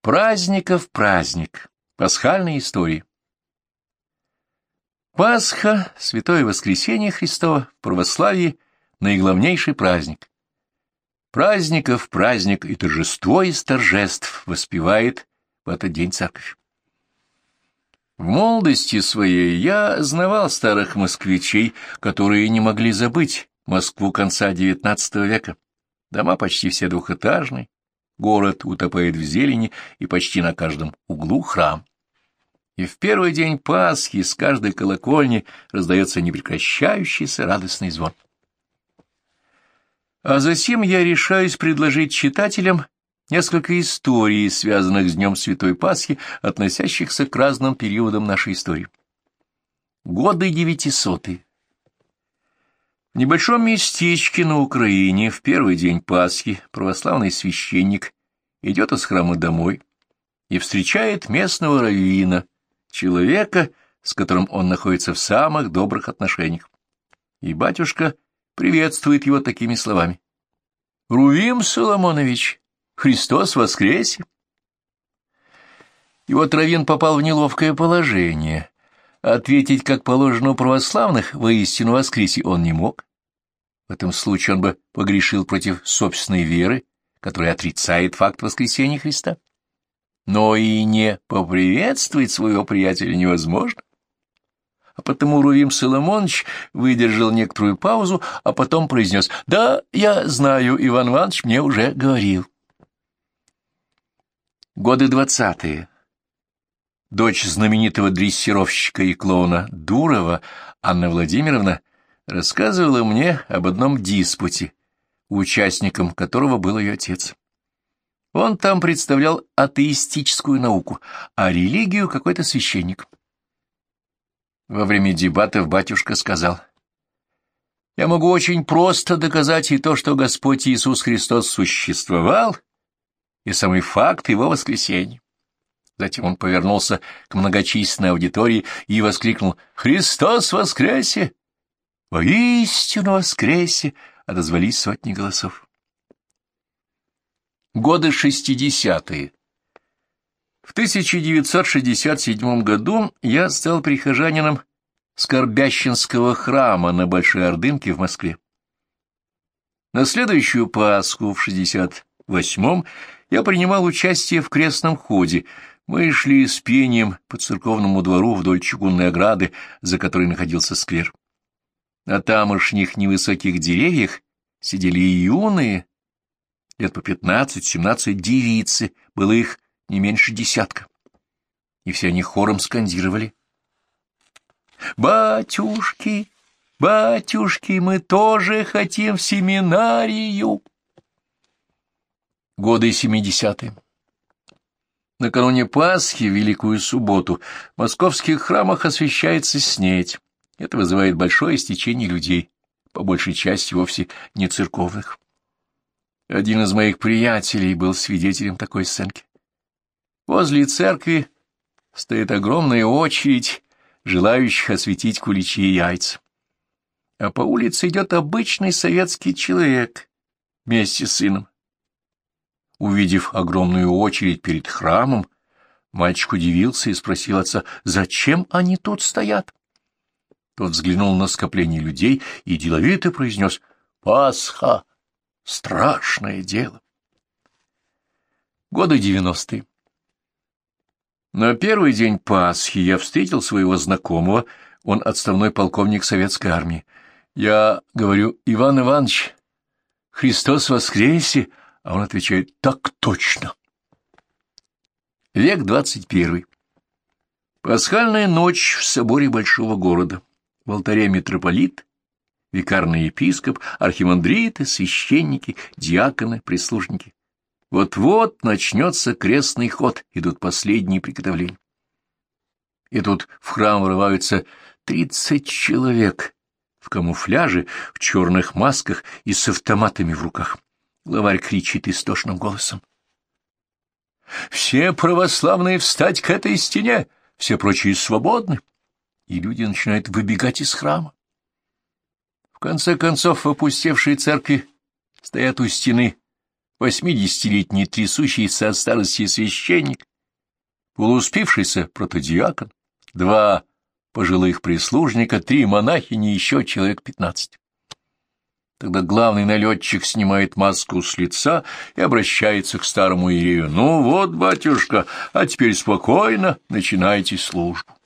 Праздников праздник. Пасхальные истории. Пасха, Святое Воскресение Христово, в православии наиглавнейший праздник. Праздников праздник и торжество из торжеств воспевает в этот день церковь. В молодости своей я знавал старых москвичей, которые не могли забыть Москву конца XIX века. Дома почти все двухэтажные, город утопает в зелени, и почти на каждом углу храм. И в первый день Пасхи с каждой колокольни раздается непрекращающийся радостный звон. А затем я решаюсь предложить читателям несколько историй, связанных с Днем Святой Пасхи, относящихся к разным периодам нашей истории. Годы девятисотые. В небольшом местечке на Украине в первый день Пасхи православный священник идет из храма домой и встречает местного раввина, человека, с которым он находится в самых добрых отношениях. И батюшка приветствует его такими словами. «Рувим Соломонович, Христос воскресе!» И вот Равин попал в неловкое положение. Ответить, как положено у православных, воистину воскресе он не мог. В этом случае он бы погрешил против собственной веры, которая отрицает факт воскресения Христа. Но и не поприветствовать своего приятеля невозможно. А потому Рувим Соломонович выдержал некоторую паузу, а потом произнес «Да, я знаю, Иван Иванович мне уже говорил». Годы двадцатые. Дочь знаменитого дрессировщика и клоуна Дурова, Анна Владимировна, рассказывала мне об одном диспуте, участником которого был ее отец. Он там представлял атеистическую науку, а религию какой-то священник. Во время дебатов батюшка сказал, «Я могу очень просто доказать и то, что Господь Иисус Христос существовал, и самый факт Его воскресения». Затем он повернулся к многочисленной аудитории и воскликнул «Христос воскресе! Воистину воскресе!» Отозвались сотни голосов. Годы шестидесятые. В 1967 году я стал прихожанином Скорбящинского храма на Большой Ордынке в Москве. На следующую Пасху в 68-м я принимал участие в крестном ходе. Мы шли с пением по церковному двору вдоль чугунной ограды, за которой находился сквер. На тамошних невысоких деревьях сидели юные, лет по пятнадцать-семнадцать девицы, было их не меньше десятка. И все они хором скандировали. «Батюшки, батюшки, мы тоже хотим в семинарию!» Годы семидесятые. Накануне Пасхи, Великую Субботу, в московских храмах освещается снеть. Это вызывает большое стечение людей, по большей части вовсе не церковных. Один из моих приятелей был свидетелем такой сценки. Возле церкви стоит огромная очередь желающих осветить куличи и яйца. А по улице идет обычный советский человек вместе с сыном. Увидев огромную очередь перед храмом, мальчик удивился и спросил отца, зачем они тут стоят? Взглянул на скопление людей и деловито произнес «Пасха! Страшное дело!» Годы девяностые. На первый день Пасхи я встретил своего знакомого, он отставной полковник советской армии. Я говорю, Иван Иванович, Христос воскресе, а он отвечает, так точно. Век двадцать первый. Пасхальная ночь в соборе большого города в алтаре митрополит, викарный епископ, архимандриты, священники, диаконы, прислужники. Вот-вот начнется крестный ход, идут последние приготовления. И тут в храм врываются тридцать человек в камуфляже, в черных масках и с автоматами в руках. Главарь кричит истошным голосом. «Все православные встать к этой стене, все прочие свободны!» И люди начинают выбегать из храма. В конце концов, в опустевшей церкви стоят у стены восьмидесятилетний трясущийся от старости священник, полууспевшийся протодиакон, два пожилых прислужника, три монахини и еще человек пятнадцать. Тогда главный налетчик снимает маску с лица и обращается к старому иерею. «Ну вот, батюшка, а теперь спокойно начинайте службу».